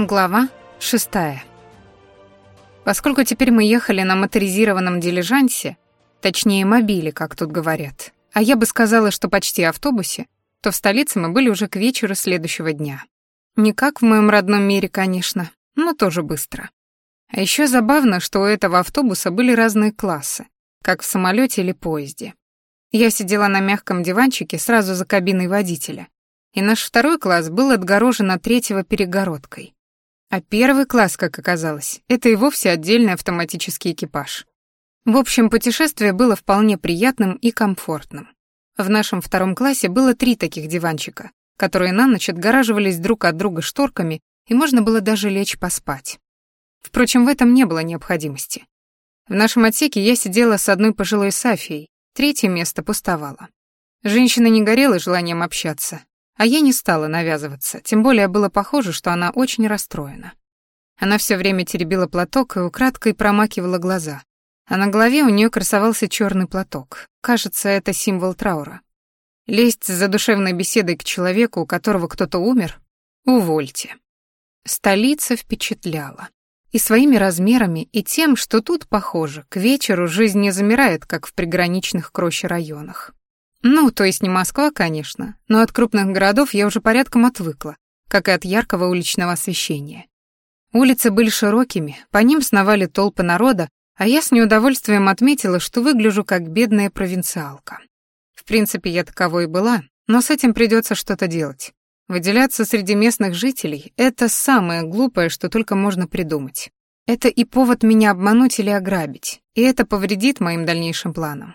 Глава шестая. Поскольку теперь мы ехали на моторизированном дилижансе, точнее мобиле, как тут говорят, а я бы сказала, что почти автобусе, то в столице мы были уже к вечеру следующего дня. Не как в моем родном мире, конечно, но тоже быстро. А еще забавно, что у этого автобуса были разные классы, как в самолете или поезде. Я сидела на мягком диванчике сразу за кабиной водителя, и наш второй класс был отгорожен от третьего перегородкой. А Первый класс, как оказалось, это и вовсе отдельный автоматический экипаж. В общем, путешествие было вполне приятным и комфортным. В нашем втором классе было три таких диванчика, которые на ночь отгораживались друг от друга шторками, и можно было даже лечь поспать. Впрочем, в этом не было необходимости. В нашем отсеке я сидела с одной пожилой Сафией, третье место пустовало. Женщина не горела желанием общаться, а я не стала навязываться, тем более было похоже, что она очень расстроена. Она все время теребила платок и украдкой промакивала глаза. А на голове у нее красовался черный платок. Кажется, это символ траура. Лезть за душевной беседой к человеку, у которого кто-то умер? Увольте. Столица впечатляла. И своими размерами, и тем, что тут, похоже, к вечеру жизнь не замирает, как в приграничных кроще районах. «Ну, то есть не Москва, конечно, но от крупных городов я уже порядком отвыкла, как и от яркого уличного освещения. Улицы были широкими, по ним сновали толпы народа, а я с неудовольствием отметила, что выгляжу как бедная провинциалка. В принципе, я таковой и была, но с этим придется что-то делать. Выделяться среди местных жителей — это самое глупое, что только можно придумать. Это и повод меня обмануть или ограбить, и это повредит моим дальнейшим планам.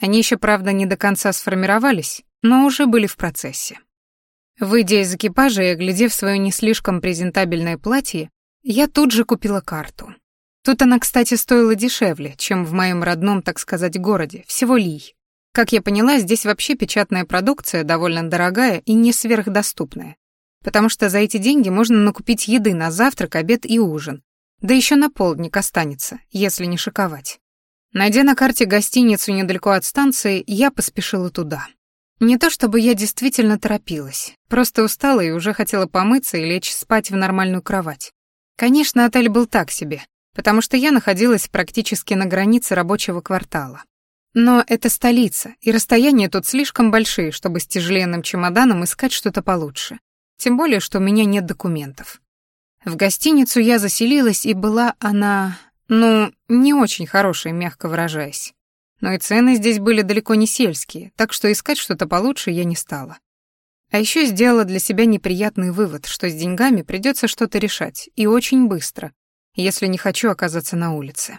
Они еще, правда, не до конца сформировались, но уже были в процессе. Выйдя из экипажа и оглядев свое не слишком презентабельное платье, я тут же купила карту. Тут она, кстати, стоила дешевле, чем в моем родном, так сказать, городе, всего Лий. Как я поняла, здесь вообще печатная продукция довольно дорогая и не сверхдоступная, потому что за эти деньги можно накупить еды на завтрак, обед и ужин, да еще на полдник останется, если не шиковать. Найдя на карте гостиницу недалеко от станции, я поспешила туда. Не то чтобы я действительно торопилась, просто устала и уже хотела помыться и лечь спать в нормальную кровать. Конечно, отель был так себе, потому что я находилась практически на границе рабочего квартала. Но это столица, и расстояния тут слишком большие, чтобы с тяжеленным чемоданом искать что-то получше. Тем более, что у меня нет документов. В гостиницу я заселилась, и была она ну, не очень хорошие, мягко выражаясь. Но и цены здесь были далеко не сельские, так что искать что-то получше я не стала. А еще сделала для себя неприятный вывод, что с деньгами придется что-то решать, и очень быстро, если не хочу оказаться на улице.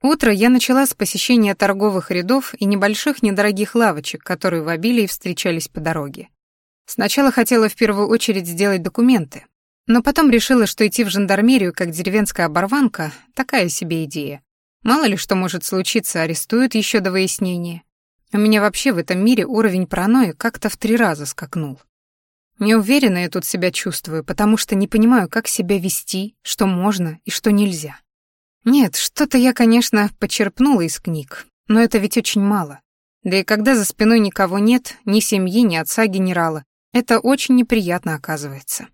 Утро я начала с посещения торговых рядов и небольших недорогих лавочек, которые в обилии встречались по дороге. Сначала хотела в первую очередь сделать документы, но потом решила, что идти в жандармерию как деревенская оборванка — такая себе идея. Мало ли что может случиться, арестуют еще до выяснения. У меня вообще в этом мире уровень паранойи как-то в три раза скакнул. Неуверенно я тут себя чувствую, потому что не понимаю, как себя вести, что можно и что нельзя. Нет, что-то я, конечно, почерпнула из книг, но это ведь очень мало. Да и когда за спиной никого нет, ни семьи, ни отца генерала, это очень неприятно оказывается.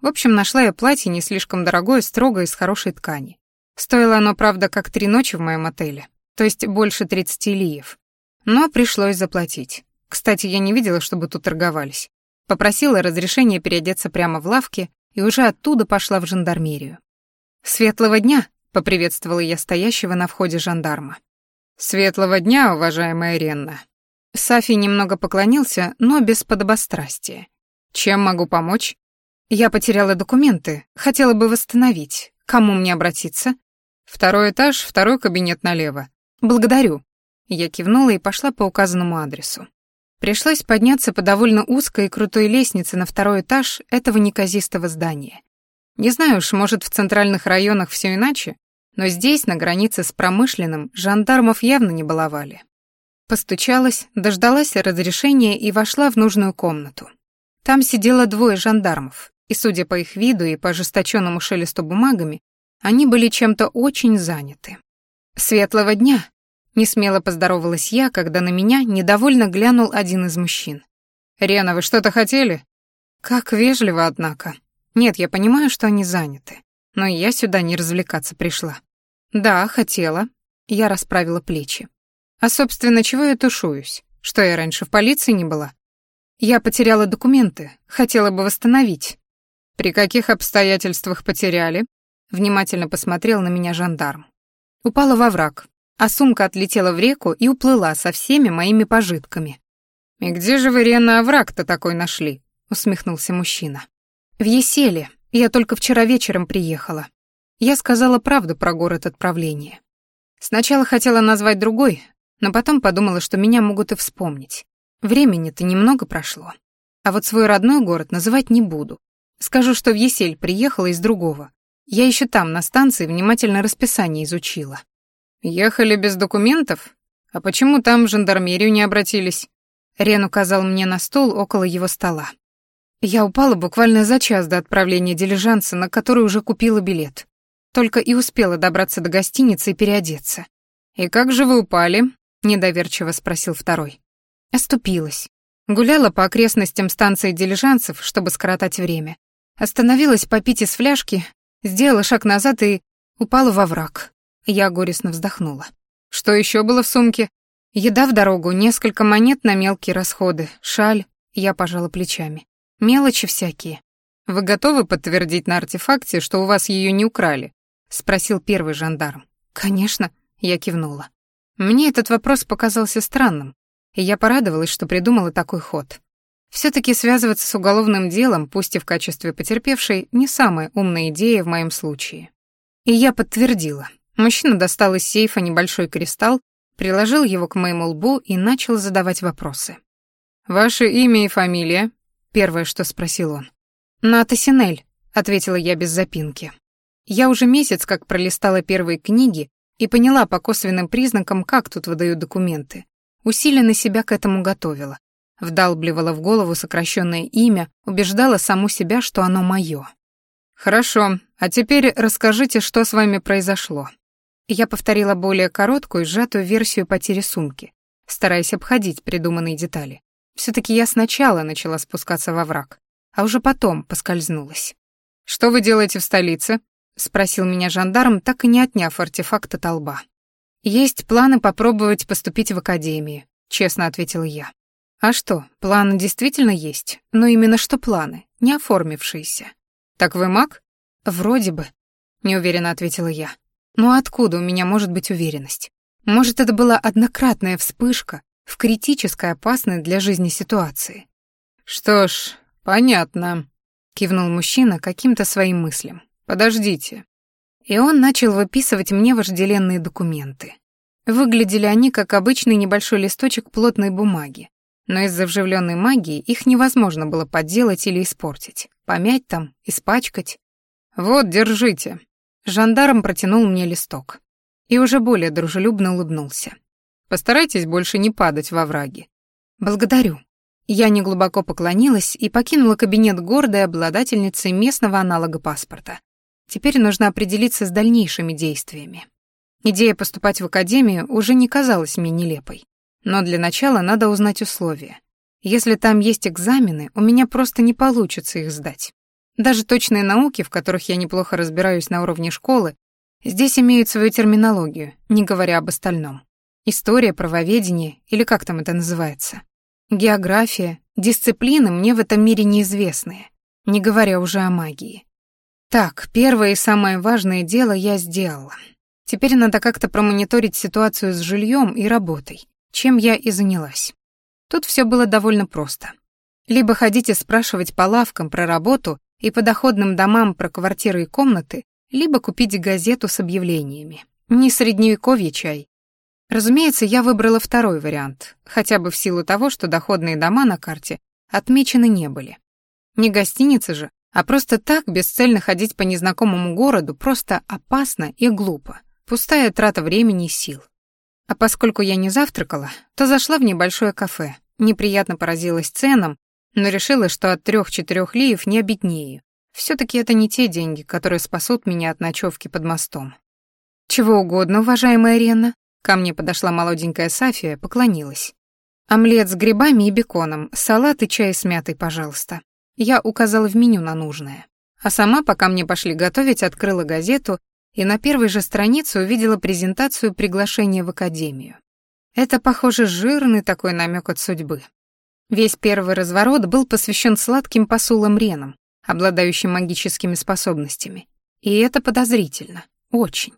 В общем, нашла я платье не слишком дорогое, строгое, из хорошей ткани. Стоило оно, правда, как три ночи в моем отеле, то есть больше 30 лиев. Но пришлось заплатить. Кстати, я не видела, чтобы тут торговались. Попросила разрешения переодеться прямо в лавке и уже оттуда пошла в жандармерию. «Светлого дня!» — поприветствовала я стоящего на входе жандарма. «Светлого дня, уважаемая Ренна!» Сафи немного поклонился, но без подобострастия. «Чем могу помочь?» Я потеряла документы, хотела бы восстановить. Кому мне обратиться? Второй этаж, второй кабинет налево. Благодарю. Я кивнула и пошла по указанному адресу. Пришлось подняться по довольно узкой и крутой лестнице на второй этаж этого неказистого здания. Не знаю уж, может, в центральных районах все иначе, но здесь, на границе с промышленным, жандармов явно не баловали. Постучалась, дождалась разрешения и вошла в нужную комнату. Там сидело двое жандармов и, судя по их виду и по ожесточенному шелесту бумагами, они были чем-то очень заняты. «Светлого дня!» — несмело поздоровалась я, когда на меня недовольно глянул один из мужчин. «Рена, вы что-то хотели?» «Как вежливо, однако. Нет, я понимаю, что они заняты, но я сюда не развлекаться пришла». «Да, хотела». Я расправила плечи. «А, собственно, чего я тушуюсь? Что, я раньше в полиции не была?» «Я потеряла документы, хотела бы восстановить, «При каких обстоятельствах потеряли?» Внимательно посмотрел на меня жандарм. Упала во враг, а сумка отлетела в реку и уплыла со всеми моими пожитками. «И где же вы, Рена, овраг-то а такой нашли?» усмехнулся мужчина. «В Еселе. Я только вчера вечером приехала. Я сказала правду про город отправления. Сначала хотела назвать другой, но потом подумала, что меня могут и вспомнить. Времени-то немного прошло. А вот свой родной город называть не буду, Скажу, что в Есель приехала из другого. Я еще там, на станции, внимательно расписание изучила». «Ехали без документов? А почему там в жандармерию не обратились?» Рен указал мне на стол около его стола. Я упала буквально за час до отправления дилижанса, на который уже купила билет. Только и успела добраться до гостиницы и переодеться. «И как же вы упали?» — недоверчиво спросил второй. Оступилась. Гуляла по окрестностям станции дилижанцев, чтобы скоротать время, Остановилась попить из фляжки, сделала шаг назад и упала во враг. Я горестно вздохнула. Что еще было в сумке? Еда в дорогу, несколько монет на мелкие расходы, шаль, я пожала плечами. Мелочи всякие. Вы готовы подтвердить на артефакте, что у вас ее не украли? спросил первый жандарм. Конечно, я кивнула. Мне этот вопрос показался странным, и я порадовалась, что придумала такой ход. Все-таки связываться с уголовным делом, пусть и в качестве потерпевшей, не самая умная идея в моем случае. И я подтвердила. Мужчина достал из сейфа небольшой кристалл, приложил его к моему лбу и начал задавать вопросы. «Ваше имя и фамилия?» — первое, что спросил он. «Ната Синель», — ответила я без запинки. Я уже месяц как пролистала первые книги и поняла по косвенным признакам, как тут выдают документы. Усиленно себя к этому готовила Вдалбливала в голову сокращенное имя, убеждала саму себя, что оно мое. «Хорошо, а теперь расскажите, что с вами произошло». Я повторила более короткую, сжатую версию потери сумки, стараясь обходить придуманные детали. все таки я сначала начала спускаться во враг, а уже потом поскользнулась. «Что вы делаете в столице?» — спросил меня жандарм, так и не отняв артефакта толба. «Есть планы попробовать поступить в академию», — честно ответила я. А что, планы действительно есть, но именно что планы, не оформившиеся. Так вы маг? Вроде бы, неуверенно ответила я. Но откуда у меня может быть уверенность? Может, это была однократная вспышка в критической опасной для жизни ситуации. Что ж, понятно, кивнул мужчина каким-то своим мыслям. Подождите. И он начал выписывать мне вожделенные документы. Выглядели они как обычный небольшой листочек плотной бумаги, но из-за вживленной магии их невозможно было подделать или испортить, помять там, испачкать. «Вот, держите», Жандарм протянул мне листок и уже более дружелюбно улыбнулся. «Постарайтесь больше не падать во враги». «Благодарю». Я неглубоко поклонилась и покинула кабинет гордой обладательницы местного аналога паспорта. Теперь нужно определиться с дальнейшими действиями. Идея поступать в академию уже не казалась мне нелепой. Но для начала надо узнать условия. Если там есть экзамены, у меня просто не получится их сдать. Даже точные науки, в которых я неплохо разбираюсь на уровне школы, здесь имеют свою терминологию, не говоря об остальном. История, правоведение или как там это называется. География, дисциплины мне в этом мире неизвестные, не говоря уже о магии. Так, первое и самое важное дело я сделала. Теперь надо как-то промониторить ситуацию с жильем и работой, чем я и занялась. Тут все было довольно просто. Либо ходите спрашивать по лавкам про работу и по доходным домам про квартиры и комнаты, либо купить газету с объявлениями. Не средневековье чай. Разумеется, я выбрала второй вариант, хотя бы в силу того, что доходные дома на карте отмечены не были. Не гостиницы же, а просто так бесцельно ходить по незнакомому городу просто опасно и глупо. Пустая трата времени и сил. А поскольку я не завтракала, то зашла в небольшое кафе, неприятно поразилась ценам но решила, что от трех-четырех лиев не обеднею. все таки это не те деньги, которые спасут меня от ночевки под мостом. «Чего угодно, уважаемая Рена», — ко мне подошла молоденькая Сафия, поклонилась. «Омлет с грибами и беконом, салат и чай с мятой, пожалуйста». Я указала в меню на нужное. А сама, пока мне пошли готовить, открыла газету и на первой же странице увидела презентацию приглашения в академию. Это, похоже, жирный такой намек от судьбы. Весь первый разворот был посвящен сладким посулам Ренам, обладающим магическими способностями. И это подозрительно. Очень.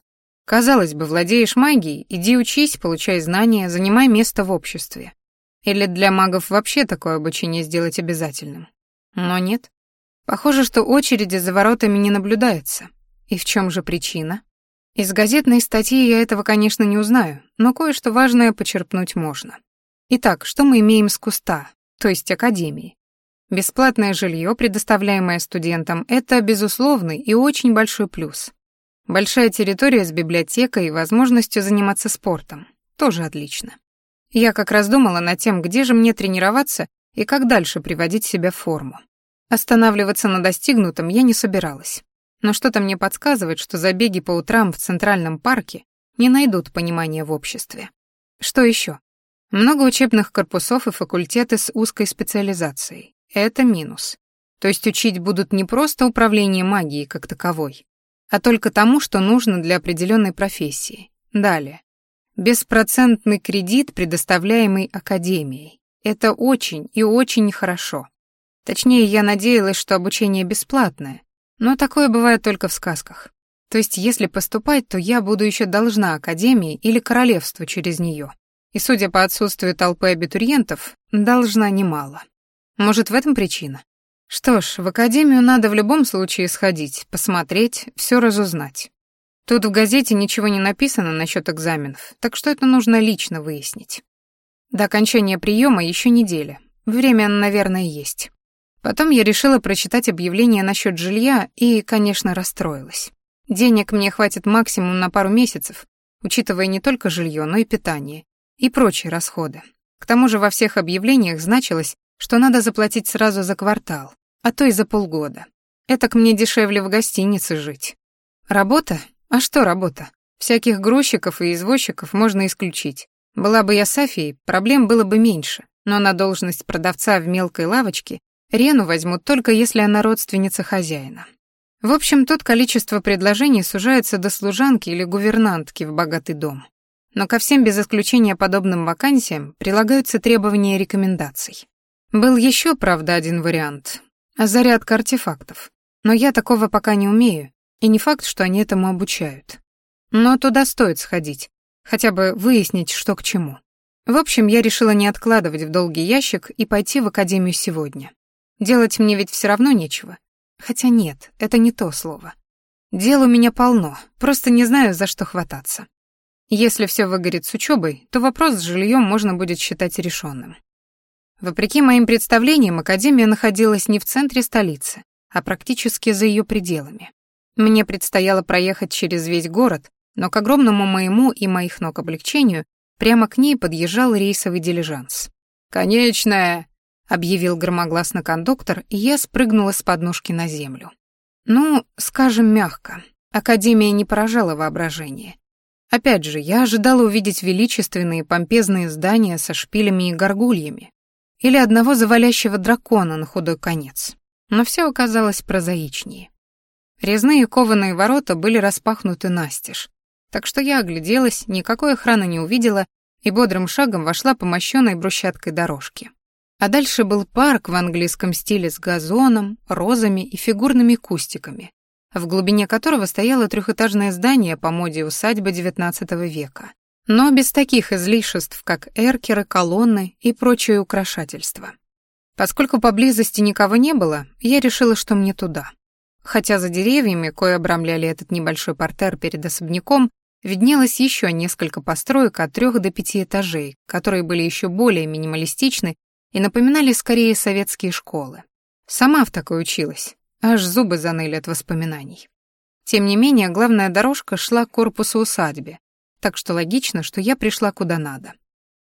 Казалось бы, владеешь магией, иди учись, получай знания, занимай место в обществе. Или для магов вообще такое обучение сделать обязательным? Но нет. Похоже, что очереди за воротами не наблюдается, И в чем же причина? Из газетной статьи я этого, конечно, не узнаю, но кое-что важное почерпнуть можно. Итак, что мы имеем с куста, то есть академии? Бесплатное жилье, предоставляемое студентам, это безусловный и очень большой плюс. Большая территория с библиотекой и возможностью заниматься спортом. Тоже отлично. Я как раз думала над тем, где же мне тренироваться и как дальше приводить себя в форму. Останавливаться на достигнутом я не собиралась. Но что-то мне подсказывает, что забеги по утрам в Центральном парке не найдут понимания в обществе. Что еще? Много учебных корпусов и факультеты с узкой специализацией. Это минус. То есть учить будут не просто управление магией как таковой, а только тому, что нужно для определенной профессии. Далее. Беспроцентный кредит, предоставляемый академией. Это очень и очень хорошо. Точнее, я надеялась, что обучение бесплатное, Но такое бывает только в сказках. То есть, если поступать, то я буду еще должна Академии или Королевству через нее. И, судя по отсутствию толпы абитуриентов, должна немало. Может, в этом причина? Что ж, в Академию надо в любом случае сходить, посмотреть, все разузнать. Тут в газете ничего не написано насчет экзаменов, так что это нужно лично выяснить. До окончания приема еще неделя. Время, наверное, есть. Потом я решила прочитать объявление насчет жилья и, конечно, расстроилась. Денег мне хватит максимум на пару месяцев, учитывая не только жилье, но и питание и прочие расходы. К тому же во всех объявлениях значилось, что надо заплатить сразу за квартал, а то и за полгода. Это к мне дешевле в гостинице жить. Работа? А что работа? Всяких грузчиков и извозчиков можно исключить. Была бы я Софией, проблем было бы меньше, но на Рену возьмут только если она родственница хозяина. В общем, тот количество предложений сужается до служанки или гувернантки в богатый дом. Но ко всем без исключения подобным вакансиям прилагаются требования рекомендаций. Был еще, правда, один вариант — зарядка артефактов. Но я такого пока не умею, и не факт, что они этому обучают. Но туда стоит сходить, хотя бы выяснить, что к чему. В общем, я решила не откладывать в долгий ящик и пойти в академию сегодня. Делать мне ведь все равно нечего. Хотя нет, это не то слово. Дел у меня полно, просто не знаю, за что хвататься. Если все выгорит с учебой, то вопрос с жильем можно будет считать решенным. Вопреки моим представлениям, Академия находилась не в центре столицы, а практически за ее пределами. Мне предстояло проехать через весь город, но к огромному моему и моих ног облегчению прямо к ней подъезжал рейсовый дилижанс. «Конечная!» объявил громогласно кондуктор, и я спрыгнула с подножки на землю. Ну, скажем мягко, Академия не поражала воображение. Опять же, я ожидала увидеть величественные помпезные здания со шпилями и горгульями или одного завалящего дракона на худой конец. Но все оказалось прозаичнее. Резные кованые ворота были распахнуты настежь, так что я огляделась, никакой охраны не увидела и бодрым шагом вошла по мощенной брусчаткой дорожке. А дальше был парк в английском стиле с газоном, розами и фигурными кустиками, в глубине которого стояло трехэтажное здание по моде усадьбы XIX века но без таких излишеств, как эркеры, колонны и прочие украшательства. Поскольку поблизости никого не было, я решила, что мне туда. Хотя за деревьями, кое обрамляли этот небольшой портер перед особняком, виднелось еще несколько построек от трех до пяти этажей, которые были еще более минималистичны и напоминали скорее советские школы. Сама в такой училась, аж зубы заныли от воспоминаний. Тем не менее, главная дорожка шла к корпусу усадьбы, так что логично, что я пришла куда надо.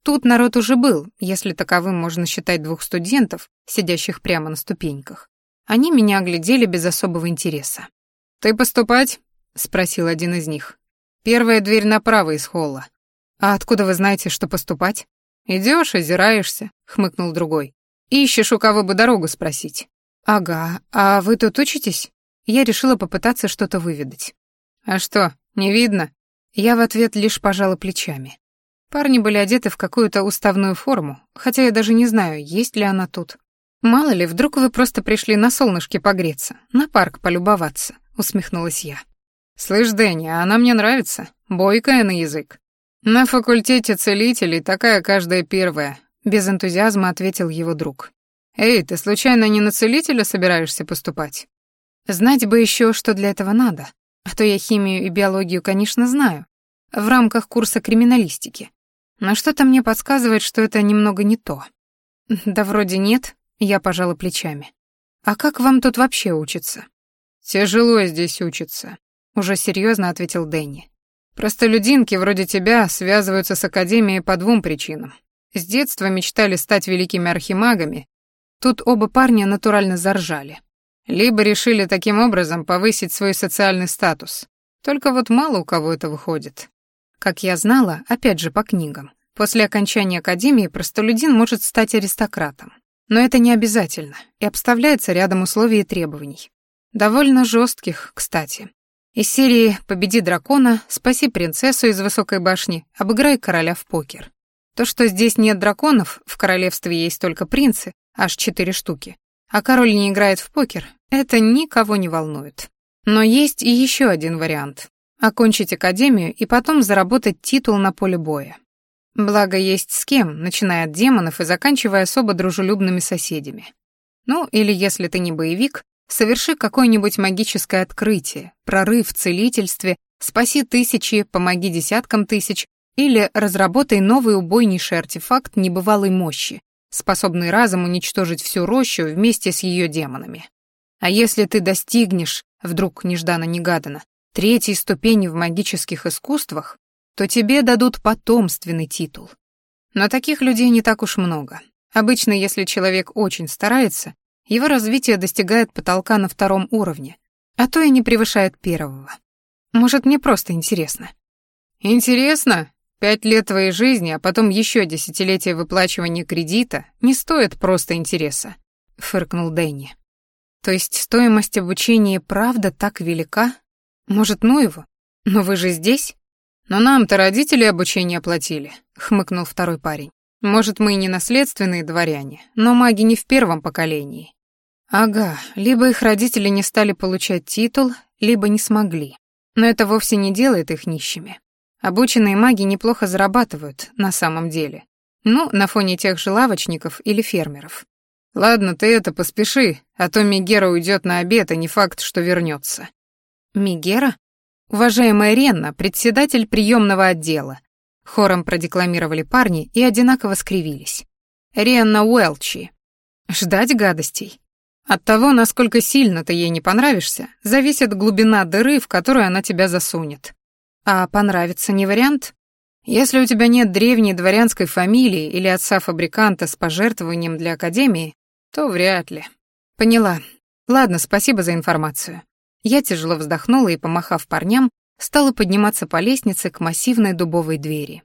Тут народ уже был, если таковым можно считать двух студентов, сидящих прямо на ступеньках. Они меня оглядели без особого интереса. «Ты поступать?» — спросил один из них. «Первая дверь направо из холла». «А откуда вы знаете, что поступать?» «Идёшь, озираешься», — хмыкнул другой. «Ищешь, у кого бы дорогу спросить». «Ага, а вы тут учитесь?» я решила попытаться что-то выведать. «А что, не видно?» Я в ответ лишь пожала плечами. Парни были одеты в какую-то уставную форму, хотя я даже не знаю, есть ли она тут. «Мало ли, вдруг вы просто пришли на солнышке погреться, на парк полюбоваться», — усмехнулась я. «Слышь, Дэнни, а она мне нравится, бойкая на язык». «На факультете целителей такая каждая первая», — без энтузиазма ответил его друг. «Эй, ты случайно не на целителя собираешься поступать?» «Знать бы еще, что для этого надо. А то я химию и биологию, конечно, знаю. В рамках курса криминалистики. Но что-то мне подсказывает, что это немного не то. Да вроде нет, я пожала плечами. А как вам тут вообще учиться? Тяжело здесь учиться, уже серьезно ответил Дэнни. Простолюдинки вроде тебя связываются с Академией по двум причинам. С детства мечтали стать великими архимагами. Тут оба парня натурально заржали. Либо решили таким образом повысить свой социальный статус. Только вот мало у кого это выходит. Как я знала, опять же по книгам, после окончания академии простолюдин может стать аристократом. Но это не обязательно и обставляется рядом условий и требований. Довольно жестких, кстати. Из серии «Победи дракона», «Спаси принцессу из высокой башни», «Обыграй короля в покер». То, что здесь нет драконов, в королевстве есть только принцы, аж четыре штуки, а король не играет в покер, это никого не волнует. Но есть и еще один вариант окончить академию и потом заработать титул на поле боя. Благо есть с кем, начиная от демонов и заканчивая особо дружелюбными соседями. Ну, или соверши какой-нибудь магическое открытие, прорыв в целительстве, спаси тысячи, помоги десяткам тысяч или разработай новый убойнейший артефакт небывалой мощи, способный разом уничтожить всю рощу вместе с ее демонами. А если ты достигнешь, вдруг нежданно-негаданно, третьей ступени в магических искусствах, то тебе дадут потомственный титул. Но таких людей не так уж много. Обычно, если человек очень старается, его развитие достигает потолка на втором уровне, а то и не превышает первого. Может, мне просто интересно. Интересно? Пять лет твоей жизни, а потом еще десятилетие выплачивания кредита не стоит просто интереса, фыркнул Дэнни. То есть стоимость обучения правда так велика? Может, ну его? Но вы же здесь? Но нам-то родители обучение оплатили, хмыкнул второй парень. Может, мы и не наследственные дворяне, но маги не в первом поколении. Ага, либо их родители не стали получать титул, либо не смогли. Но это вовсе не делает их нищими. Обученные маги неплохо зарабатывают на самом деле. Ну, на фоне тех же лавочников или фермеров. Ладно, ты это поспеши, а то Мегера уйдет на обед, и не факт, что вернется. Мигера? Уважаемая Ренна, председатель приемного отдела. Хором продекламировали парни и одинаково скривились. Ренна Уэлчи. Ждать гадостей. От От того, насколько сильно ты ей не понравишься, зависит глубина дыры, в которую она тебя засунет. А понравится не вариант? Если у тебя нет древней дворянской фамилии или отца-фабриканта с пожертвованием для академии, то вряд ли. Поняла. Ладно, спасибо за информацию. Я тяжело вздохнула и, помахав парням, стала подниматься по лестнице к массивной дубовой двери.